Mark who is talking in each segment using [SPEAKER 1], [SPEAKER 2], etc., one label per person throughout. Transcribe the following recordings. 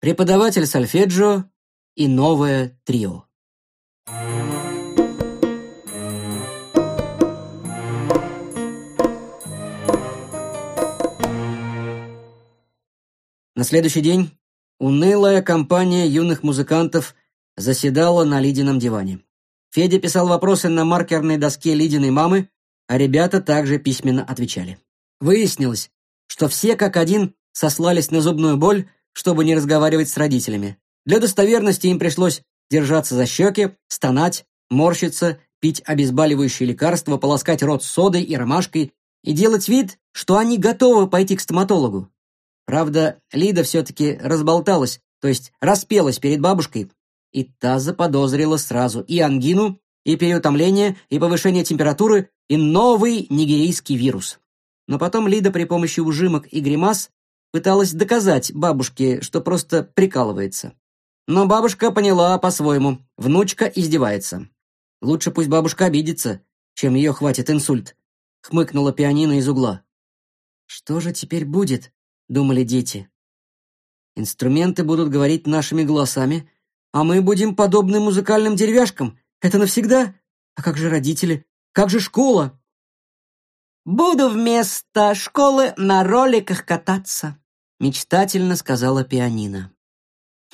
[SPEAKER 1] преподаватель сольфеджио и новое трио. На следующий день унылая компания юных музыкантов заседала на Лидином диване. Федя писал вопросы на маркерной доске Лидиной мамы, а ребята также письменно отвечали. Выяснилось, что все как один сослались на зубную боль чтобы не разговаривать с родителями. Для достоверности им пришлось держаться за щеки, стонать, морщиться, пить обезболивающие лекарства, полоскать рот содой и ромашкой и делать вид, что они готовы пойти к стоматологу. Правда, Лида все-таки разболталась, то есть распелась перед бабушкой, и та заподозрила сразу и ангину, и переутомление, и повышение температуры, и новый нигерийский вирус. Но потом Лида при помощи ужимок и гримас пыталась доказать бабушке, что просто прикалывается. Но бабушка поняла по-своему, внучка издевается. «Лучше пусть бабушка обидится, чем ее хватит инсульт», — хмыкнула пианино из угла. «Что же теперь будет?» — думали дети. «Инструменты будут говорить нашими голосами, а мы будем подобны музыкальным деревяшкам. Это навсегда? А как же родители? Как же школа?» «Буду вместо школы на роликах кататься», мечтательно сказала пианино.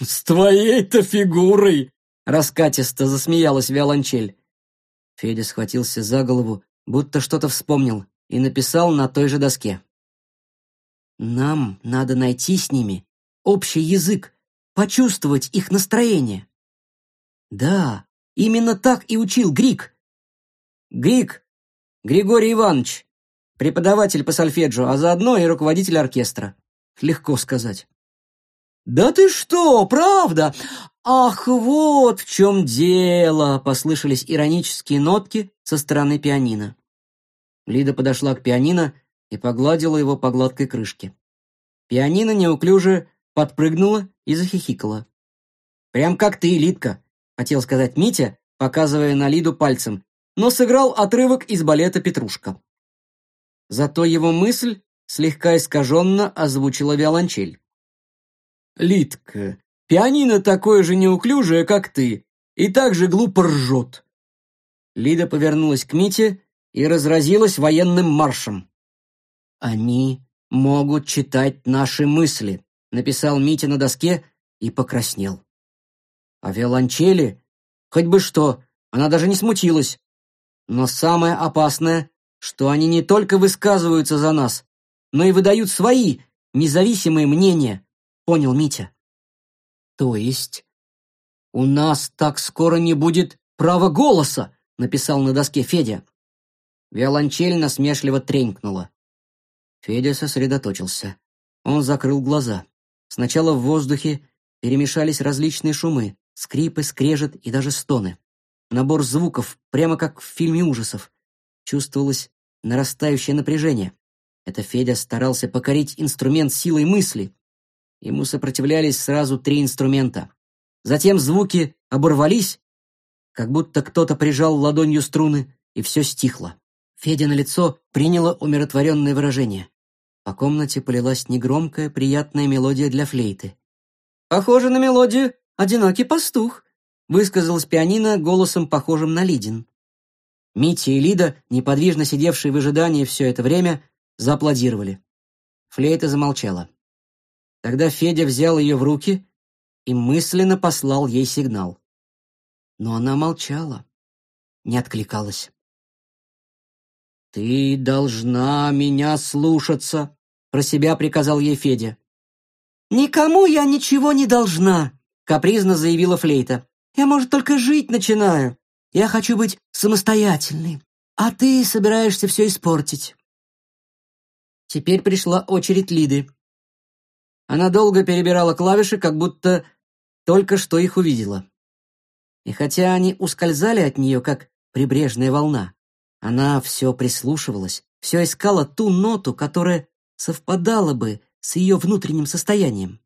[SPEAKER 2] «С твоей-то фигурой!» — раскатисто засмеялась виолончель.
[SPEAKER 1] Федя схватился за голову, будто что-то вспомнил, и написал на той же доске. «Нам надо найти с ними общий язык, почувствовать их настроение». «Да, именно так и учил Грик». «Грик, Григорий Иванович, преподаватель по сольфеджио, а заодно и руководитель оркестра легко сказать. «Да ты что, правда? Ах, вот в чем дело!» — послышались иронические нотки со стороны пианино. Лида подошла к пианино и погладила его по гладкой крышке. Пианино неуклюже подпрыгнуло и захихикало. «Прям как ты, Лидка!» — хотел сказать Митя, показывая на Лиду пальцем, но сыграл отрывок из балета «Петрушка». Зато его мысль слегка искаженно озвучила виолончель.
[SPEAKER 2] «Литка, пианино такое же неуклюжее, как ты, и так же глупо ржет».
[SPEAKER 1] Лида повернулась к Мите и разразилась военным маршем. «Они могут читать наши мысли», — написал Митя на доске и покраснел. А виолончели? Хоть бы что, она даже не смутилась. Но самое опасное, что они не только высказываются за нас, но и выдают свои, независимые мнения», — понял Митя. «То есть у нас так скоро не будет права голоса?» — написал на доске Федя. Виолончель насмешливо тренькнула. Федя сосредоточился. Он закрыл глаза. Сначала в воздухе перемешались различные шумы, скрипы, скрежет и даже стоны. Набор звуков, прямо как в фильме ужасов. Чувствовалось нарастающее напряжение. Это Федя старался покорить инструмент силой мысли. Ему сопротивлялись сразу три инструмента. Затем звуки оборвались, как будто кто-то прижал ладонью струны, и все стихло. Федя на лицо приняло умиротворенное выражение. По комнате полилась негромкая, приятная мелодия для флейты. «Похоже на мелодию «Одинокий пастух», — высказалась пианино голосом, похожим на Лидин. Митя и Лида, неподвижно сидевшие в ожидании все это время, зааплодировали. Флейта замолчала. Тогда Федя взял ее в руки и мысленно послал ей сигнал. Но она молчала, не откликалась. «Ты должна меня слушаться», — про себя приказал ей Федя. «Никому я ничего не должна», — капризно заявила Флейта. «Я, может, только жить начинаю. Я хочу быть самостоятельной, а ты собираешься все испортить». Теперь пришла очередь Лиды. Она долго перебирала клавиши, как будто только что их увидела. И хотя они ускользали от нее, как прибрежная волна, она все прислушивалась, все искала ту ноту, которая совпадала бы с ее внутренним состоянием.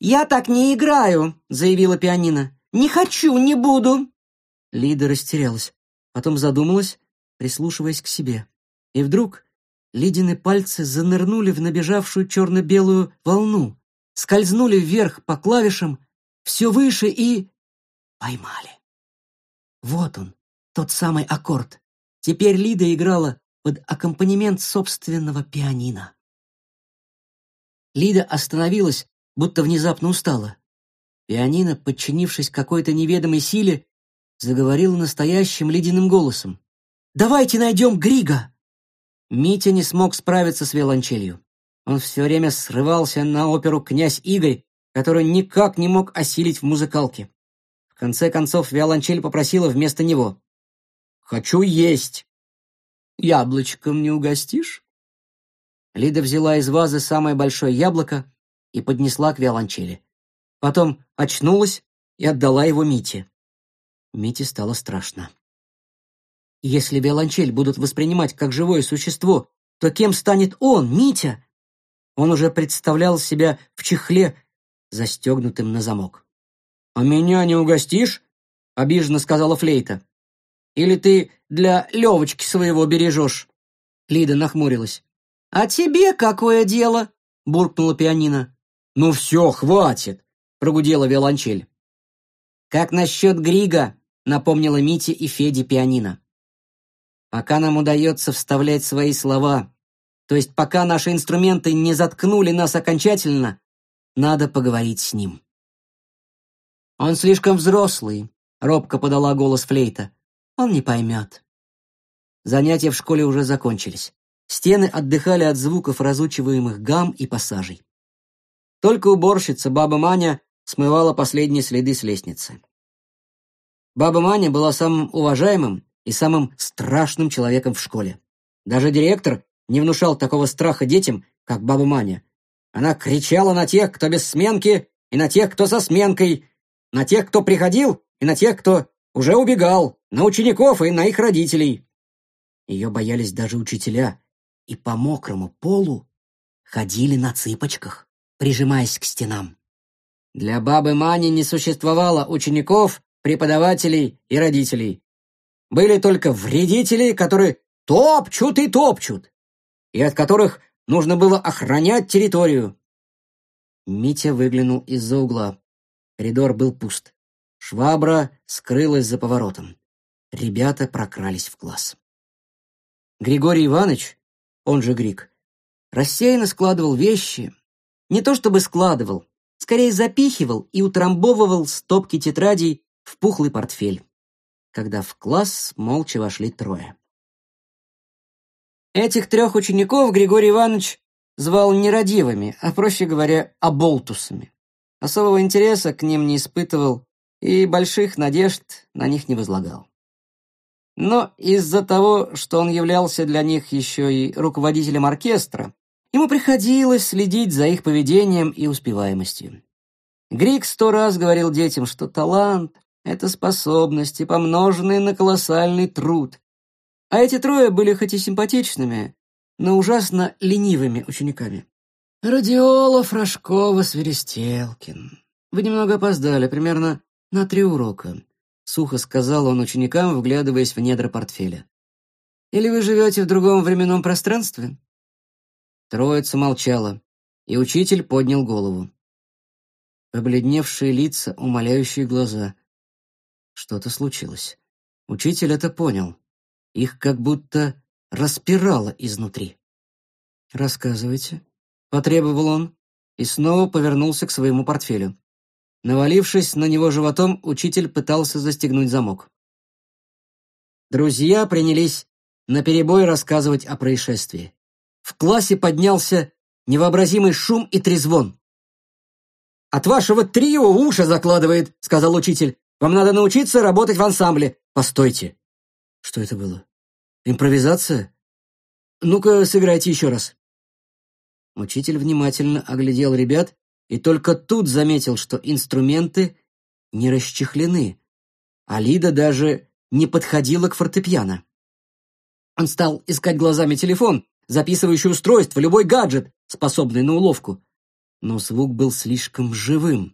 [SPEAKER 1] «Я так не играю», — заявила пианино. «Не хочу, не буду». Лида растерялась, потом задумалась, прислушиваясь к себе. И вдруг Ледяные пальцы занырнули в набежавшую черно-белую волну, скользнули вверх по клавишам, все выше и... поймали. Вот он, тот самый аккорд. Теперь Лида играла под аккомпанемент собственного пианино. Лида остановилась, будто внезапно устала. Пианино, подчинившись какой-то неведомой силе, заговорила настоящим ледяным голосом. «Давайте найдем Грига!» Митя не смог справиться с виолончелью. Он все время срывался на оперу «Князь Игорь», которую никак не мог осилить в музыкалке. В конце концов, виолончель попросила вместо него. «Хочу есть!» «Яблочком не угостишь?» Лида взяла из вазы самое большое яблоко и поднесла к виолончели. Потом очнулась и отдала его Мите. Мите стало страшно. Если виолончель будут воспринимать как живое существо, то кем станет он, Митя? Он уже представлял себя в чехле, застегнутым на замок. «А меня не угостишь?» — обиженно сказала Флейта. «Или ты для Левочки своего бережешь?» Лида нахмурилась. «А тебе какое дело?» — буркнула пианино. «Ну все, хватит!» — прогудела виолончель. «Как насчет Грига?» — напомнила Мите и Феде пианино пока нам удается вставлять свои слова, то есть пока наши инструменты не заткнули нас окончательно, надо поговорить с ним. Он слишком взрослый, робко подала голос флейта. Он не поймет. Занятия в школе уже закончились. Стены отдыхали от звуков разучиваемых гам и пассажей. Только уборщица, баба Маня, смывала последние следы с лестницы. Баба Маня была самым уважаемым и самым страшным человеком в школе. Даже директор не внушал такого страха детям, как баба Маня. Она кричала на тех, кто без сменки, и на тех, кто со сменкой, на тех, кто приходил, и на тех, кто уже убегал, на учеников и на их родителей. Ее боялись даже учителя, и по мокрому полу ходили на цыпочках, прижимаясь к стенам. Для бабы Мани не существовало учеников, преподавателей и родителей были только вредители, которые топчут и топчут, и от которых нужно было охранять территорию. Митя выглянул из-за угла. Коридор был пуст. Швабра скрылась за поворотом. Ребята прокрались в класс. Григорий Иванович, он же Грик, рассеянно складывал вещи. Не то чтобы складывал, скорее запихивал и утрамбовывал стопки тетрадей в пухлый портфель когда в класс молча вошли трое. Этих трех учеников Григорий Иванович звал нерадивыми, а, проще говоря, оболтусами. Особого интереса к ним не испытывал и больших надежд на них не возлагал. Но из-за того, что он являлся для них еще и руководителем оркестра, ему приходилось следить за их поведением и успеваемостью. Грик сто раз говорил детям, что талант это способности, помноженные на колоссальный труд. А эти трое были хоть и симпатичными, но ужасно ленивыми учениками. Радиола, Фрашкова, Сверестелкин. Вы немного опоздали, примерно на три урока, — сухо сказал он ученикам, вглядываясь в недра портфеля. Или вы живете в другом временном пространстве? Троица молчала, и учитель поднял голову. Побледневшие лица, умоляющие глаза — что-то случилось. Учитель это понял. Их как будто распирало изнутри. «Рассказывайте», — потребовал он и снова повернулся к своему портфелю. Навалившись на него животом, учитель пытался застегнуть замок. Друзья принялись наперебой рассказывать о происшествии. В классе поднялся невообразимый шум и трезвон. «От вашего трио уши закладывает», — сказал учитель. Вам надо научиться работать в ансамбле. Постойте. Что это было? Импровизация? Ну-ка, сыграйте еще раз. Учитель внимательно оглядел ребят и только тут заметил, что инструменты не расчехлены, а Лида даже не подходила к фортепиано. Он стал искать глазами телефон, записывающий устройство, любой гаджет, способный на уловку. Но звук был слишком живым.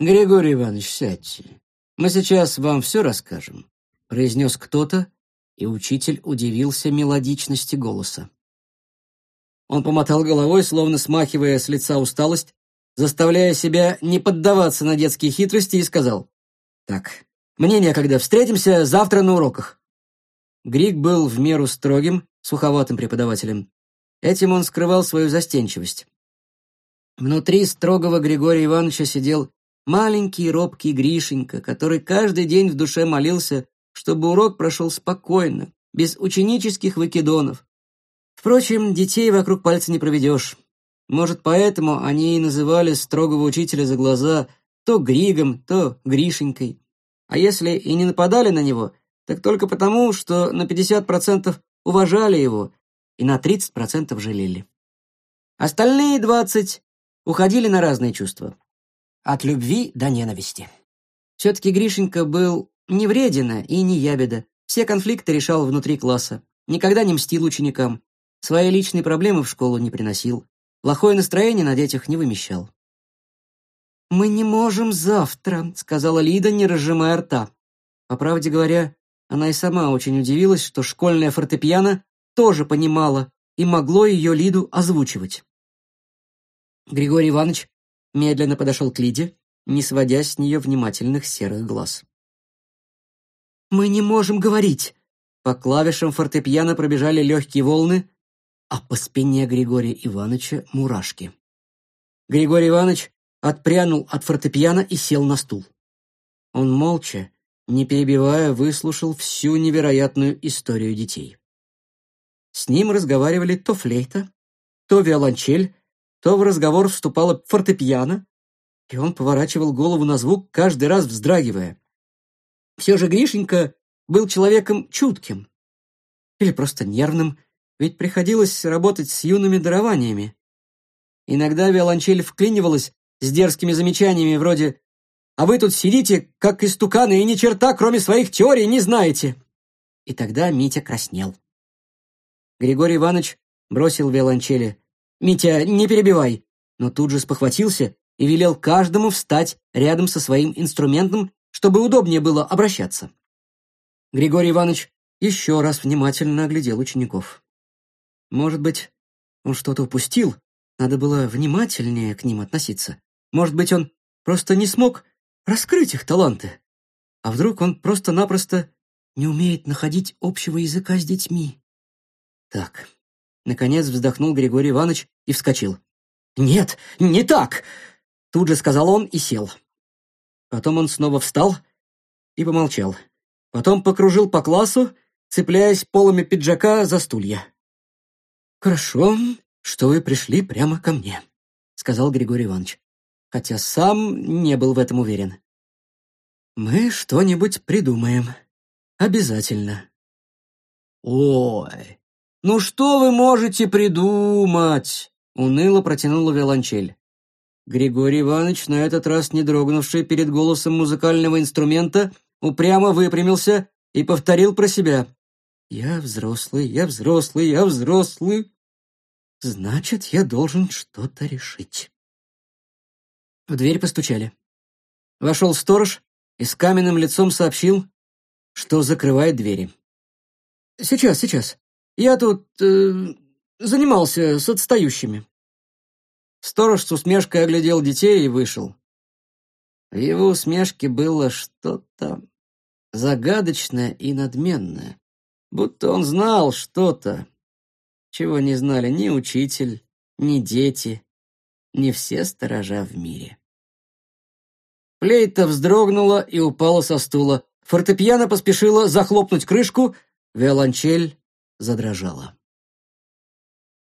[SPEAKER 1] «Григорий Иванович, сядьте. Мы сейчас вам все расскажем», — произнес кто-то, и учитель удивился мелодичности голоса. Он помотал головой, словно смахивая с лица усталость, заставляя себя не поддаваться на детские хитрости, и сказал, «Так, мне некогда, встретимся завтра на уроках». Григ был в меру строгим, суховатым преподавателем. Этим он скрывал свою застенчивость. Внутри строгого Григория Ивановича сидел Маленький робкий Гришенька, который каждый день в душе молился, чтобы урок прошел спокойно, без ученических выкидонов. Впрочем, детей вокруг пальца не проведешь. Может, поэтому они и называли строгого учителя за глаза то Григом, то Гришенькой. А если и не нападали на него, так только потому, что на 50% уважали его и на 30% жалели. Остальные 20 уходили на разные чувства от любви до ненависти. Все-таки Гришенька был не вредина и не ябеда. Все конфликты решал внутри класса. Никогда не мстил ученикам. Свои личные проблемы в школу не приносил. Плохое настроение на детях не вымещал. «Мы не можем завтра», — сказала Лида, не разжимая рта. По правде говоря, она и сама очень удивилась, что школьная фортепиано тоже понимала и могло ее Лиду озвучивать. Григорий Иванович медленно подошел к Лиде, не сводя с нее внимательных серых глаз. «Мы не можем говорить!» По клавишам фортепиано пробежали легкие волны, а по спине Григория Ивановича мурашки. Григорий Иванович отпрянул от фортепиано и сел на стул. Он молча, не перебивая, выслушал всю невероятную историю детей. С ним разговаривали то флейта, то виолончель, то в разговор вступала фортепиано, и он поворачивал голову на звук, каждый раз вздрагивая. Все же Гришенька был человеком чутким. Или просто нервным, ведь приходилось работать с юными дарованиями. Иногда виолончель вклинивалась с дерзкими замечаниями вроде «А вы тут сидите, как истуканы, и ни черта, кроме своих теорий, не знаете!» И тогда Митя краснел. Григорий Иванович бросил виолончели. «Митя, не перебивай!» Но тут же спохватился и велел каждому встать рядом со своим инструментом, чтобы удобнее было обращаться. Григорий Иванович еще раз внимательно оглядел учеников. Может быть, он что-то упустил, надо было внимательнее к ним относиться. Может быть, он просто не смог раскрыть их таланты. А вдруг он просто-напросто не умеет находить общего языка с детьми? Так, Наконец вздохнул Григорий Иванович и вскочил. «Нет, не так!» Тут же сказал он и сел. Потом он снова встал и помолчал. Потом покружил по классу, цепляясь полами пиджака за стулья. «Хорошо, что вы пришли прямо ко мне», — сказал Григорий Иванович, хотя сам не был в этом уверен. «Мы что-нибудь придумаем. Обязательно». «Ой, «Ну что вы можете придумать?» — уныло протянула виолончель. Григорий Иванович, на этот раз не дрогнувший перед голосом музыкального инструмента, упрямо выпрямился и повторил про себя. «Я взрослый, я взрослый, я взрослый. Значит, я должен что-то решить». В дверь постучали. Вошел сторож и с каменным лицом сообщил, что закрывает двери. «Сейчас, сейчас», я тут э, занимался с отстающими». Сторож с усмешкой оглядел детей и вышел. В его усмешке было что-то загадочное и надменное, будто он знал что-то, чего не знали ни учитель, ни дети, ни все сторожа в мире. Плейта вздрогнула и упала со стула. Фортепиано поспешило захлопнуть крышку, виолончель задрожала.